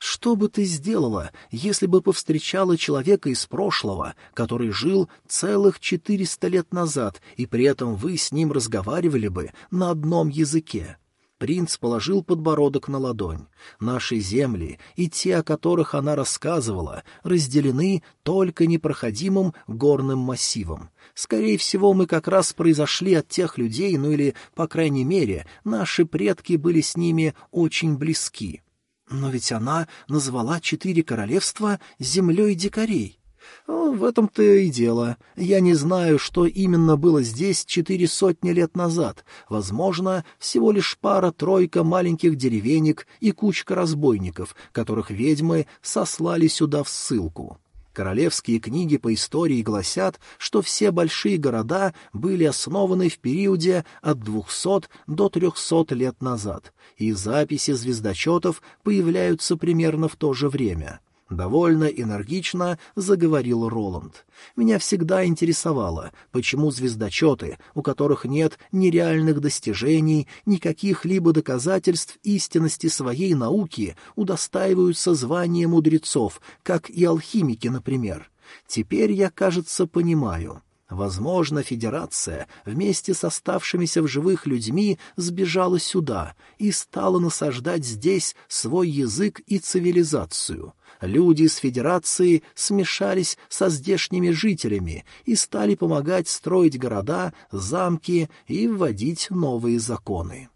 Что бы ты сделала, если бы повстречала человека из прошлого, который жил целых четыреста лет назад, и при этом вы с ним разговаривали бы на одном языке? Принц положил подбородок на ладонь. Наши земли и те, о которых она рассказывала, разделены только непроходимым горным массивом. Скорее всего, мы как раз произошли от тех людей, ну или, по крайней мере, наши предки были с ними очень близки. Но ведь она назвала четыре королевства землей дикарей. В этом-то и дело. Я не знаю, что именно было здесь четыре сотни лет назад. Возможно, всего лишь пара-тройка маленьких деревенек и кучка разбойников, которых ведьмы сослали сюда в ссылку. Королевские книги по истории гласят, что все большие города были основаны в периоде от 200 до 300 лет назад, и записи звездочетов появляются примерно в то же время. Довольно энергично заговорил Роланд. Меня всегда интересовало, почему звездочеты, у которых нет ни реальных достижений, ни каких-либо доказательств истинности своей науки, удостаиваются звания мудрецов, как и алхимики, например. Теперь я, кажется, понимаю. Возможно, Федерация вместе с оставшимися в живых людьми сбежала сюда и стала насаждать здесь свой язык и цивилизацию — люди из Федерации смешались со здешними жителями и стали помогать строить города, замки и вводить новые законы.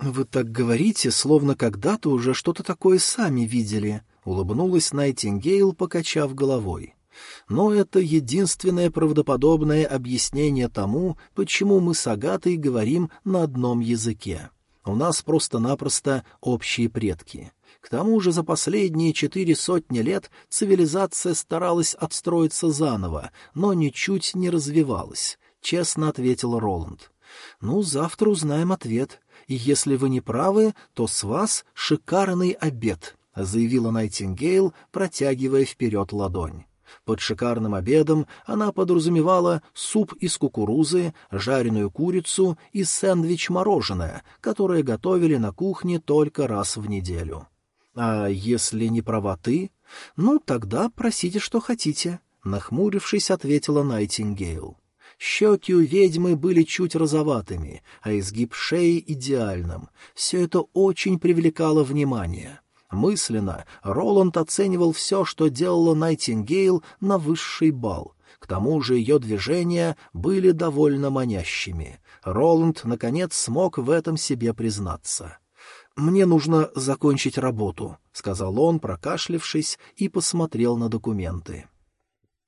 «Вы так говорите, словно когда-то уже что-то такое сами видели», — улыбнулась Найтингейл, покачав головой. Но это единственное правдоподобное объяснение тому, почему мы с Агатой говорим на одном языке. У нас просто-напросто общие предки. К тому же за последние четыре сотни лет цивилизация старалась отстроиться заново, но ничуть не развивалась, — честно ответил Роланд. — Ну, завтра узнаем ответ. И если вы не правы, то с вас шикарный обед, — заявила Найтингейл, протягивая вперед ладонь. Под шикарным обедом она подразумевала суп из кукурузы, жареную курицу и сэндвич-мороженое, которое готовили на кухне только раз в неделю. А если не права ты? Ну, тогда просите, что хотите, — нахмурившись, ответила Найтингейл. Щеки у ведьмы были чуть розоватыми, а изгиб шеи идеальным. Все это очень привлекало внимание. Мысленно Роланд оценивал все, что делала Найтингейл на высший бал. К тому же ее движения были довольно манящими. Роланд, наконец, смог в этом себе признаться. «Мне нужно закончить работу», — сказал он, прокашлившись, и посмотрел на документы.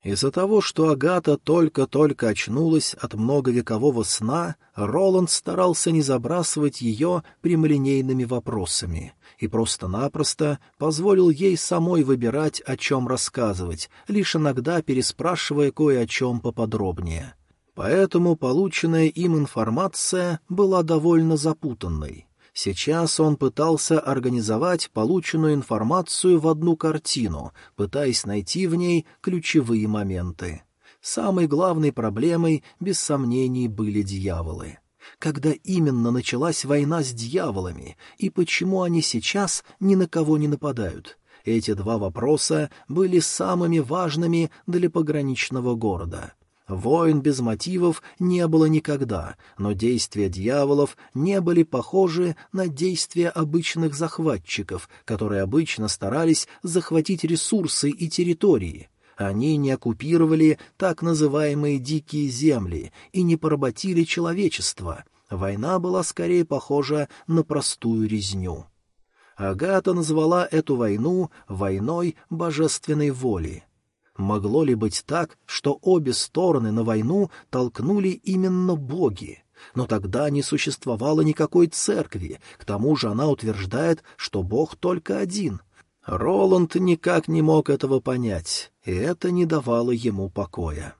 Из-за того, что Агата только-только очнулась от многовекового сна, Роланд старался не забрасывать ее прямолинейными вопросами и просто-напросто позволил ей самой выбирать, о чем рассказывать, лишь иногда переспрашивая кое о чем поподробнее. Поэтому полученная им информация была довольно запутанной. Сейчас он пытался организовать полученную информацию в одну картину, пытаясь найти в ней ключевые моменты. Самой главной проблемой, без сомнений, были дьяволы. Когда именно началась война с дьяволами, и почему они сейчас ни на кого не нападают? Эти два вопроса были самыми важными для пограничного города. Войн без мотивов не было никогда, но действия дьяволов не были похожи на действия обычных захватчиков, которые обычно старались захватить ресурсы и территории. Они не оккупировали так называемые «дикие земли» и не поработили человечество. Война была скорее похожа на простую резню. Агата назвала эту войну «войной божественной воли». Могло ли быть так, что обе стороны на войну толкнули именно боги? Но тогда не существовало никакой церкви, к тому же она утверждает, что бог только один. Роланд никак не мог этого понять, и это не давало ему покоя.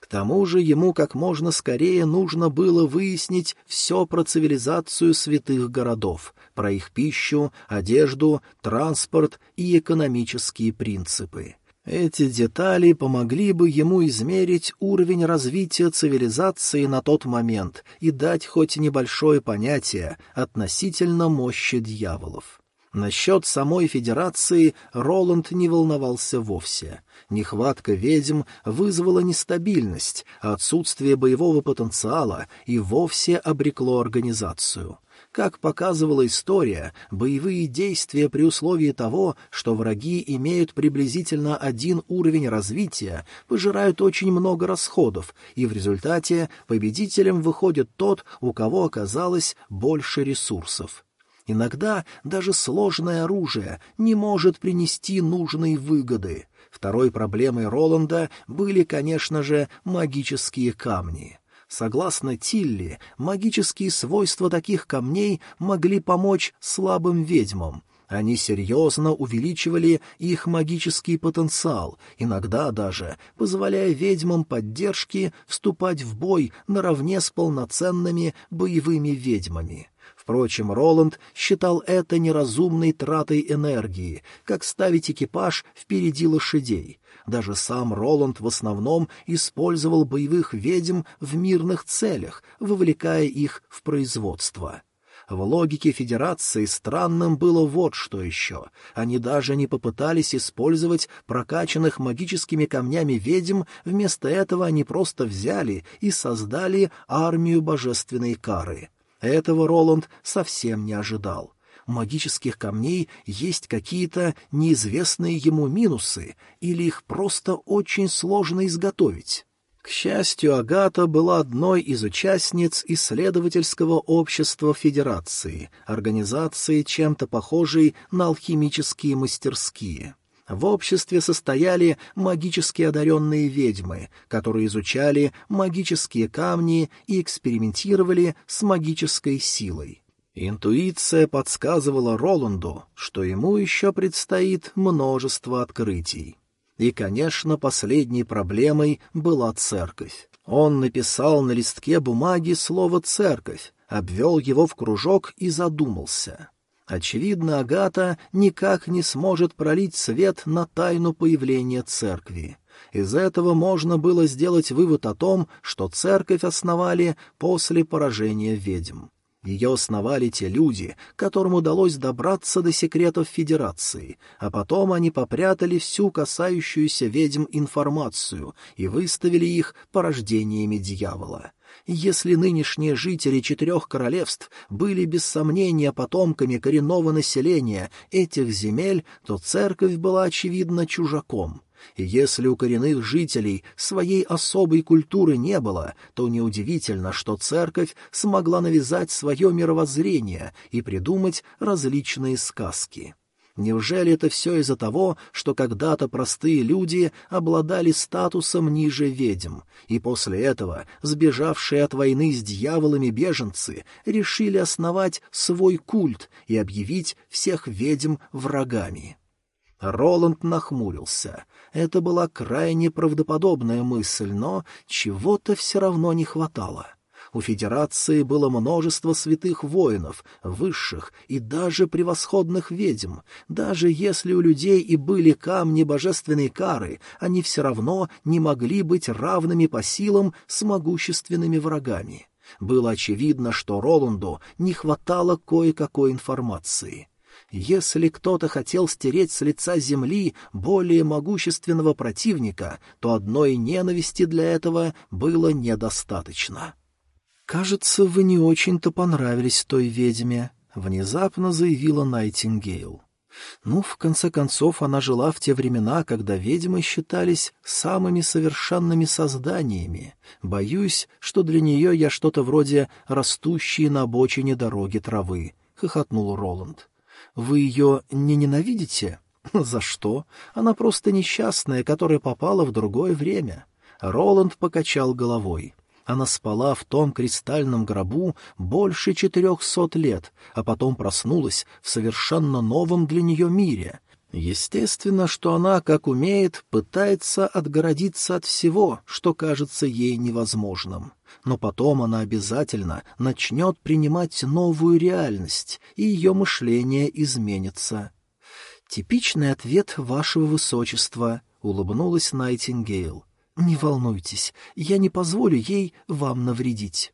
К тому же ему как можно скорее нужно было выяснить все про цивилизацию святых городов, про их пищу, одежду, транспорт и экономические принципы. Эти детали помогли бы ему измерить уровень развития цивилизации на тот момент и дать хоть небольшое понятие относительно мощи дьяволов. Насчет самой Федерации Роланд не волновался вовсе. Нехватка ведьм вызвала нестабильность, а отсутствие боевого потенциала и вовсе обрекло организацию. Как показывала история, боевые действия при условии того, что враги имеют приблизительно один уровень развития, пожирают очень много расходов, и в результате победителем выходит тот, у кого оказалось больше ресурсов. Иногда даже сложное оружие не может принести нужной выгоды. Второй проблемой Роланда были, конечно же, магические камни. Согласно Тилли, магические свойства таких камней могли помочь слабым ведьмам. Они серьезно увеличивали их магический потенциал, иногда даже позволяя ведьмам поддержки вступать в бой наравне с полноценными боевыми ведьмами. Впрочем, Роланд считал это неразумной тратой энергии, как ставить экипаж впереди лошадей. Даже сам Роланд в основном использовал боевых ведьм в мирных целях, вовлекая их в производство. В логике Федерации странным было вот что еще. Они даже не попытались использовать прокачанных магическими камнями ведьм, вместо этого они просто взяли и создали армию божественной кары. Этого Роланд совсем не ожидал. Магических камней есть какие-то неизвестные ему минусы, или их просто очень сложно изготовить. К счастью, Агата была одной из участниц исследовательского общества Федерации, организации, чем-то похожей на алхимические мастерские. В обществе состояли магически одаренные ведьмы, которые изучали магические камни и экспериментировали с магической силой. Интуиция подсказывала Роланду, что ему еще предстоит множество открытий. И, конечно, последней проблемой была церковь. Он написал на листке бумаги слово «церковь», обвел его в кружок и задумался. Очевидно, Агата никак не сможет пролить свет на тайну появления церкви. Из этого можно было сделать вывод о том, что церковь основали после поражения ведьм. Ее основали те люди, которым удалось добраться до секретов Федерации, а потом они попрятали всю касающуюся ведьм информацию и выставили их порождениями дьявола. Если нынешние жители четырех королевств были без сомнения потомками коренного населения этих земель, то церковь была, очевидно, чужаком. И если у коренных жителей своей особой культуры не было, то неудивительно, что церковь смогла навязать свое мировоззрение и придумать различные сказки. Неужели это все из-за того, что когда-то простые люди обладали статусом ниже ведьм, и после этого сбежавшие от войны с дьяволами беженцы решили основать свой культ и объявить всех ведьм врагами? Роланд нахмурился. Это была крайне правдоподобная мысль, но чего-то все равно не хватало. У Федерации было множество святых воинов, высших и даже превосходных ведьм. Даже если у людей и были камни божественной кары, они все равно не могли быть равными по силам с могущественными врагами. Было очевидно, что Роланду не хватало кое-какой информации. Если кто-то хотел стереть с лица земли более могущественного противника, то одной ненависти для этого было недостаточно. «Кажется, вы не очень-то понравились той ведьме», — внезапно заявила Найтингейл. Ну, в конце концов, она жила в те времена, когда ведьмы считались самыми совершенными созданиями. Боюсь, что для нее я что-то вроде растущей на обочине дороги травы, — хохотнул Роланд. Вы ее не ненавидите? За что? Она просто несчастная, которая попала в другое время. Роланд покачал головой. Она спала в том кристальном гробу больше четырехсот лет, а потом проснулась в совершенно новом для нее мире. Естественно, что она, как умеет, пытается отгородиться от всего, что кажется ей невозможным но потом она обязательно начнет принимать новую реальность, и ее мышление изменится. «Типичный ответ вашего высочества», — улыбнулась Найтингейл. «Не волнуйтесь, я не позволю ей вам навредить».